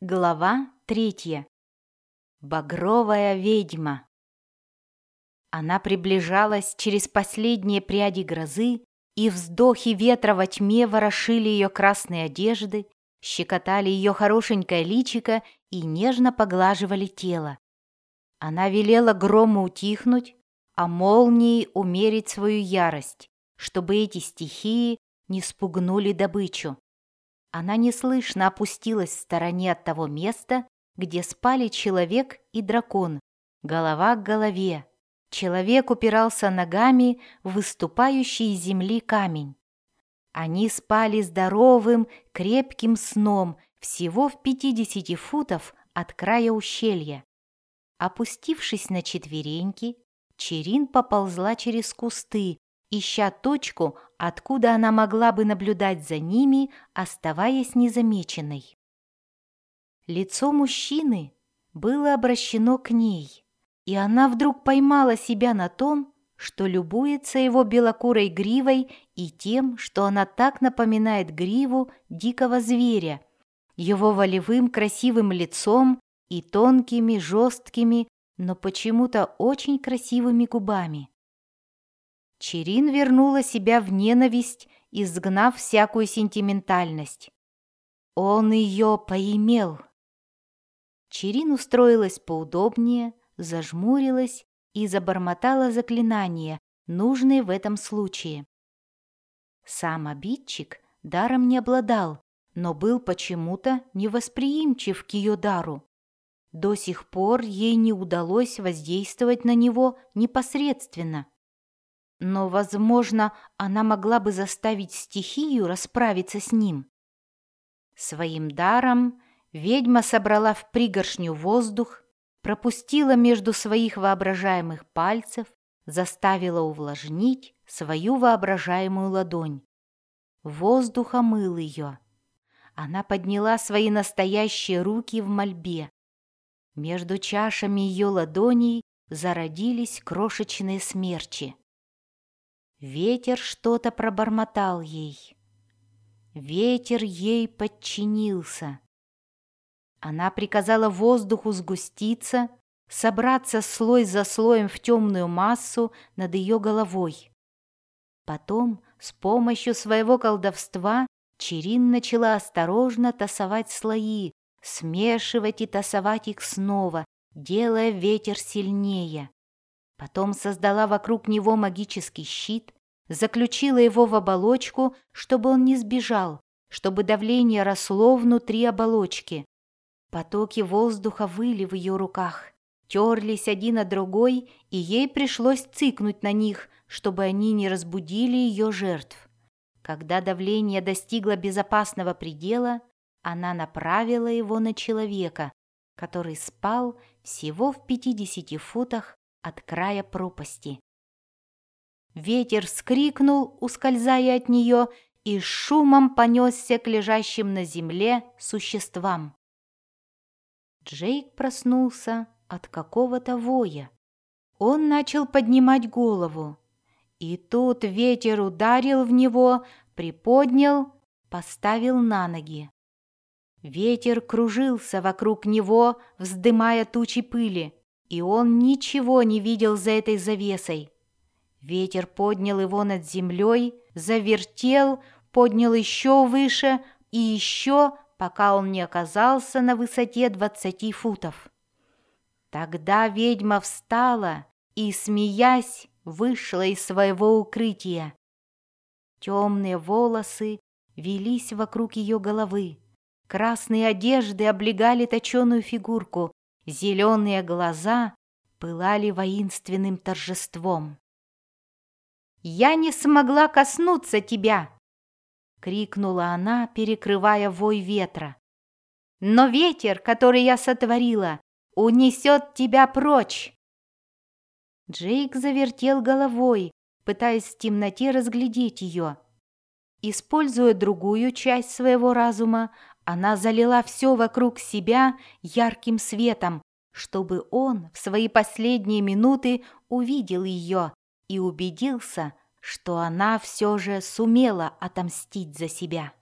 Глава третья. Багровая ведьма. Она приближалась через последние пряди грозы, и вздохи ветра во тьме ворошили ее красные одежды, щекотали ее хорошенькое личико и нежно поглаживали тело. Она велела грому утихнуть, а молнии умерить свою ярость, чтобы эти стихии не спугнули добычу. Она неслышно опустилась в стороне от того места, где спали человек и дракон, голова к голове. Человек упирался ногами в выступающий из земли камень. Они спали здоровым, крепким сном всего в пятидесяти футов от края ущелья. Опустившись на четвереньки, Черин поползла через кусты, ища точку, откуда она могла бы наблюдать за ними, оставаясь незамеченной. Лицо мужчины было обращено к ней, и она вдруг поймала себя на том, что любуется его белокурой гривой и тем, что она так напоминает гриву дикого зверя, его волевым красивым лицом и тонкими, жесткими, но почему-то очень красивыми губами. Черин вернула себя в ненависть, изгнав всякую сентиментальность. Он ее поимел. Черин устроилась поудобнее, зажмурилась и забормотала заклинание, нужное в этом случае. Сам обидчик даром не обладал, но был почему-то невосприимчив к ее дару. До сих пор ей не удалось воздействовать на него непосредственно. Но, возможно, она могла бы заставить стихию расправиться с ним. Своим даром ведьма собрала в пригоршню воздух, пропустила между своих воображаемых пальцев, заставила увлажнить свою воображаемую ладонь. Воздух омыл ее. Она подняла свои настоящие руки в мольбе. Между чашами ее ладоней зародились крошечные смерчи. Ветер что-то пробормотал ей. Ветер ей подчинился. Она приказала воздуху сгуститься, собраться слой за слоем в темную массу над ее головой. Потом, с помощью своего колдовства, Черин начала осторожно тасовать слои, смешивать и тасовать их снова, делая ветер сильнее. Потом создала вокруг него магический щит, заключила его в оболочку, чтобы он не сбежал, чтобы давление росло внутри оболочки. Потоки воздуха выли в ее руках, терлись один от другой, и ей пришлось цикнуть на них, чтобы они не разбудили ее жертв. Когда давление достигло безопасного предела, она направила его на человека, который спал всего в пятидесяти футах от края пропасти. Ветер вскрикнул, ускользая от нее, и шумом понесся к лежащим на земле существам. Джейк проснулся от какого-то воя. Он начал поднимать голову. И тут ветер ударил в него, приподнял, поставил на ноги. Ветер кружился вокруг него, вздымая тучи пыли и он ничего не видел за этой завесой. Ветер поднял его над землей, завертел, поднял еще выше и еще, пока он не оказался на высоте двадцати футов. Тогда ведьма встала и, смеясь, вышла из своего укрытия. Темные волосы велись вокруг ее головы, красные одежды облегали точеную фигурку, Зеленые глаза пылали воинственным торжеством. «Я не смогла коснуться тебя!» — крикнула она, перекрывая вой ветра. «Но ветер, который я сотворила, унесет тебя прочь!» Джейк завертел головой, пытаясь в темноте разглядеть ее. Используя другую часть своего разума, она залила все вокруг себя ярким светом, чтобы он в свои последние минуты увидел ее и убедился, что она все же сумела отомстить за себя.